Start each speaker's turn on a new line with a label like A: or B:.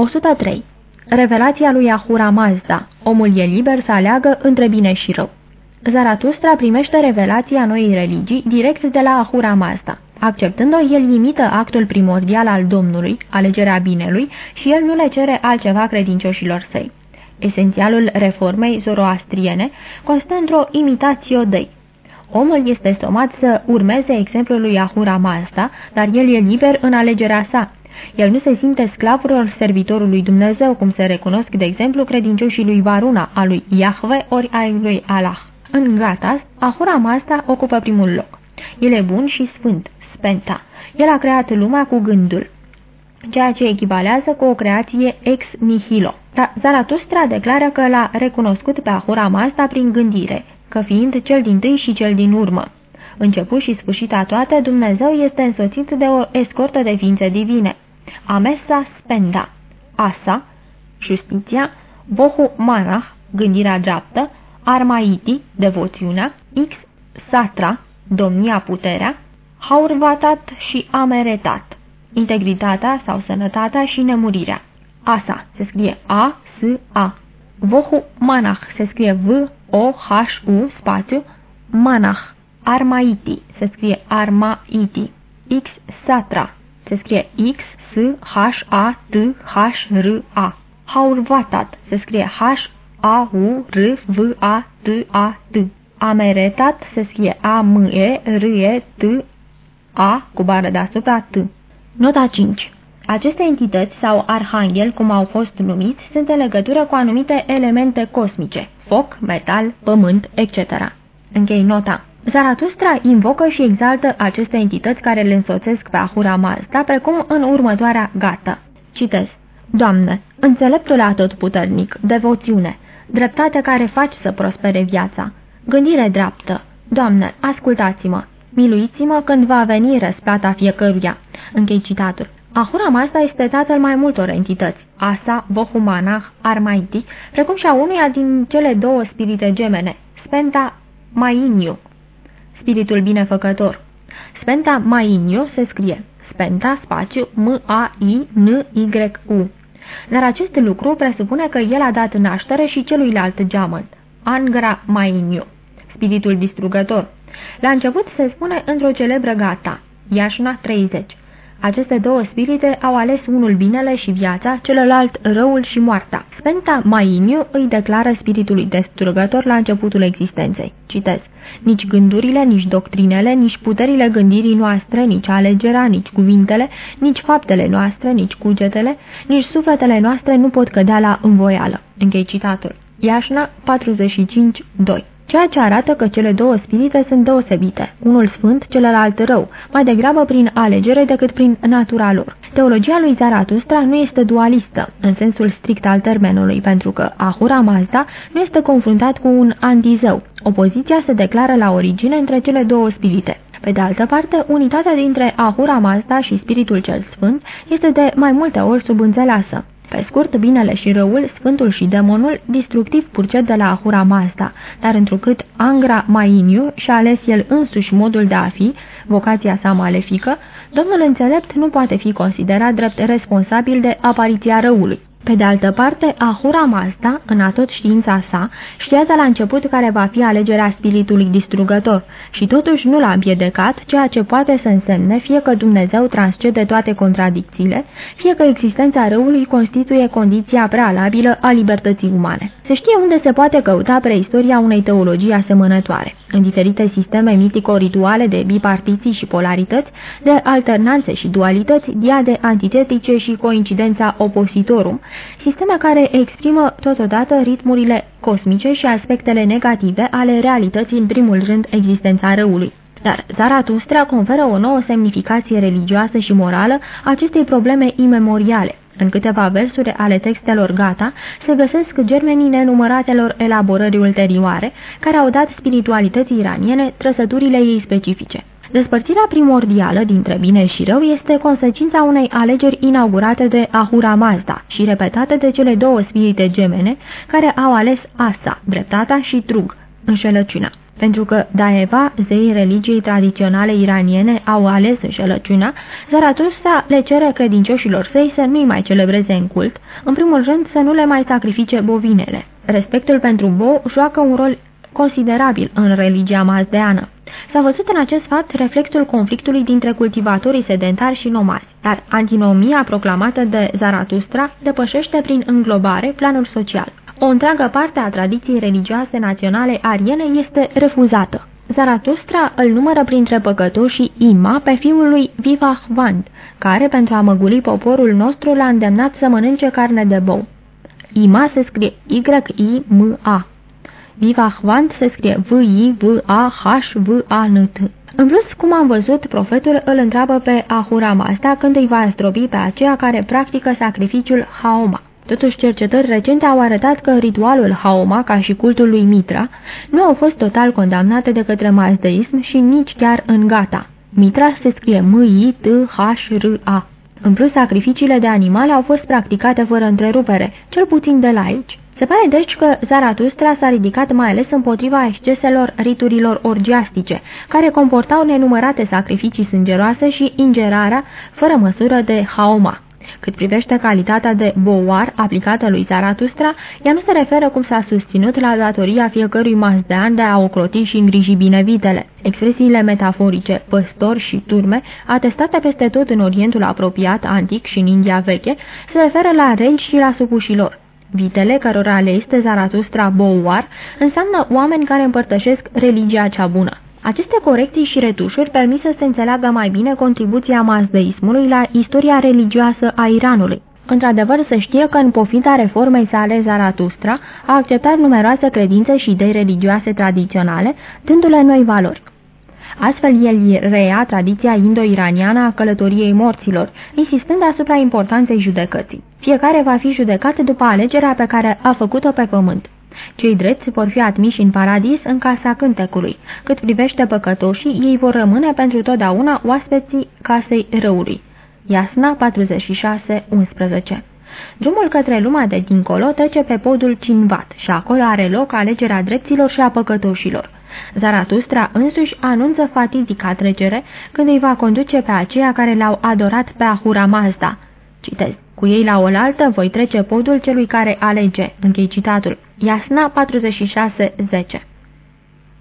A: 103. Revelația lui Ahura Mazda. Omul e liber să aleagă între bine și rău. Zaratustra primește revelația noii religii direct de la Ahura Mazda. Acceptând-o, el imită actul primordial al Domnului, alegerea binelui, și el nu le cere altceva credincioșilor săi. Esențialul reformei zoroastriene constă într-o imitație dăi. Omul este somat să urmeze exemplul lui Ahura Mazda, dar el e liber în alegerea sa. El nu se simte sclavul servitorului Dumnezeu, cum se recunosc, de exemplu, credincioșii lui Varuna, a lui Iahve ori a lui Allah. În Gatas, Ahura Mazda ocupă primul loc. El e bun și sfânt, spenta. El a creat lumea cu gândul, ceea ce echivalează cu o creație ex nihilo. Zaratustra declară că l-a recunoscut pe Ahura Mazda prin gândire, că fiind cel din tâi și cel din urmă. Început și sfârșit a toate, Dumnezeu este însoțit de o escortă de ființe divine. Amesa spenda, asa, justiția, bohu manah, gândirea dreaptă, armaiti, devoțiunea, x satra, domnia puterea, haurvatat și ameretat, integritatea sau sănătatea și nemurirea. Asa se scrie A-S-A. Vohu manah se scrie V-O-H-U spațiu manah. Armaiti se scrie Armaiti. X satra se scrie X-S-H-A-T-H-R-A. Haurvatat se scrie H-A-U-R-V-A-T-A-T. Ameretat se scrie A-M-E-R-E-T-A cu bară deasupra T. Nota 5 aceste entități sau arhanghel, cum au fost numiți, sunt în legătură cu anumite elemente cosmice, foc, metal, pământ, etc. Închei nota. Zaratustra invocă și exaltă aceste entități care le însoțesc pe Ahura Mazda, precum în următoarea gata. Citez. Doamne, înțeleptul atotputernic, devoțiune, dreptate care faci să prospere viața, gândire dreaptă. Doamne, ascultați-mă, miluiți-mă când va veni răsplata fiecăruia. Închei citatul. Ahura Mazda este tatăl mai multor entități, Asa, Bohumanah, Armaiti, precum și a unuia din cele două spirite gemene, Spenta Mainiu, spiritul binefăcător. Spenta Mainiu se scrie Spenta spațiu M-A-I-N-Y-U. Dar acest lucru presupune că el a dat naștere și celuilalt geamăt, Angra Mainiu, spiritul distrugător. La început se spune într-o celebră gata, Iașna 30. Aceste două spirite au ales unul binele și viața, celălalt răul și moartea. Spenta Mainiu îi declară spiritului destrugător la începutul existenței. Citez. Nici gândurile, nici doctrinele, nici puterile gândirii noastre, nici alegerea, nici cuvintele, nici faptele noastre, nici cugetele, nici sufletele noastre nu pot cădea la învoială. Închei citatul. Iașna 45.2 ceea ce arată că cele două spirite sunt deosebite, unul sfânt, celălalt rău, mai degrabă prin alegere decât prin natura lor. Teologia lui Zaratustra nu este dualistă, în sensul strict al termenului, pentru că Ahura Mazda nu este confruntat cu un antizeu. Opoziția se declară la origine între cele două spirite. Pe de altă parte, unitatea dintre Ahura Mazda și Spiritul cel Sfânt este de mai multe ori subînțeleasă. Pe scurt, binele și răul, sfântul și demonul, distructiv purcet de la Ahura Mazda, dar întrucât Angra Mainiu și-a ales el însuși modul de a fi, vocația sa malefică, domnul înțelept nu poate fi considerat drept responsabil de apariția răului. Pe de altă parte, Ahura Mazda, în atot știința sa, știa de la început care va fi alegerea spiritului distrugător și totuși nu l-a împiedicat, ceea ce poate să însemne fie că Dumnezeu transcede toate contradicțiile, fie că existența răului constituie condiția prealabilă a libertății umane. Se știe unde se poate căuta preistoria unei teologii asemănătoare. În diferite sisteme mitico-rituale de bipartiții și polarități, de alternanțe și dualități, diade antitetice și coincidența opositorum, sisteme care exprimă totodată ritmurile cosmice și aspectele negative ale realității, în primul rând existența răului. Dar Zaratustra conferă o nouă semnificație religioasă și morală acestei probleme imemoriale. În câteva versuri ale textelor gata se găsesc germenii nenumăratelor elaborări ulterioare, care au dat spiritualității iraniene trăsăturile ei specifice. Despărțirea primordială dintre bine și rău este consecința unei alegeri inaugurate de Ahura Mazda și repetate de cele două spirite gemene care au ales Asa, dreptatea și Trug, înșelăciunea. Pentru că Daeva, zeii religiei tradiționale iraniene, au ales înșelăciunea, Zaratustra le cere credincioșilor săi să nu-i mai celebreze în cult, în primul rând să nu le mai sacrifice bovinele. Respectul pentru bo joacă un rol considerabil în religia mazdeană. S-a văzut în acest fapt reflexul conflictului dintre cultivatorii sedentari și nomazi, dar antinomia proclamată de Zaratustra depășește prin înglobare planul social. O întreagă parte a tradiției religioase naționale ariene este refuzată. Zaratustra îl numără printre păcătoși Ima pe fiul lui Vivahvand, care, pentru a măguli poporul nostru, l-a îndemnat să mănânce carne de bou. Ima se scrie Y-I-M-A. Vivahvand se scrie V-I-V-A-H-V-A-N-T. În plus, cum am văzut, profetul îl întreabă pe Ahura Mazda când îi va zdrobi pe aceea care practică sacrificiul Haoma. Totuși, cercetări recente au arătat că ritualul Haoma, ca și cultul lui Mitra, nu au fost total condamnate de către mazdeism și nici chiar în gata. Mitra se scrie M-I-T-H-R-A. În plus, sacrificiile de animale au fost practicate fără întrerupere, cel puțin de la aici. Se pare deci că Zaratustra s-a ridicat mai ales împotriva exceselor riturilor orgiastice, care comportau nenumărate sacrificii sângeroase și ingerarea fără măsură de haoma. Cât privește calitatea de boar aplicată lui Zaratustra, ea nu se referă, cum s-a susținut, la datoria fiecărui mazdean de a ocroti și îngriji bine vitele. Expresiile metaforice, păstor și turme, atestate peste tot în Orientul apropiat, antic și în India veche, se referă la regi și la supușilor. Vitele, cărora le este Zaratustra Bouar, înseamnă oameni care împărtășesc religia cea bună. Aceste corecții și retușuri permit să se înțeleagă mai bine contribuția mazdeismului la istoria religioasă a Iranului. Într-adevăr, se știe că în pofida reformei sale Zaratustra a acceptat numeroase credințe și idei religioase tradiționale, dându-le noi valori. Astfel, el reia tradiția indo-iraniană a călătoriei morților, insistând asupra importanței judecății. Fiecare va fi judecat după alegerea pe care a făcut-o pe pământ. Cei drepți vor fi admiși în paradis în casa cântecului. Cât privește păcătoșii, ei vor rămâne pentru totdeauna oaspeții casei răului. Iasna 46.11 Drumul către lumea de dincolo trece pe podul Cinvat și acolo are loc alegerea dreptilor și a păcătoșilor. Zaratustra însuși anunță fatidica trecere când îi va conduce pe aceia care l-au adorat pe Ahura Mazda. Citez. Cu ei la oaltă voi trece podul celui care alege. Închei citatul. Iasna 46.10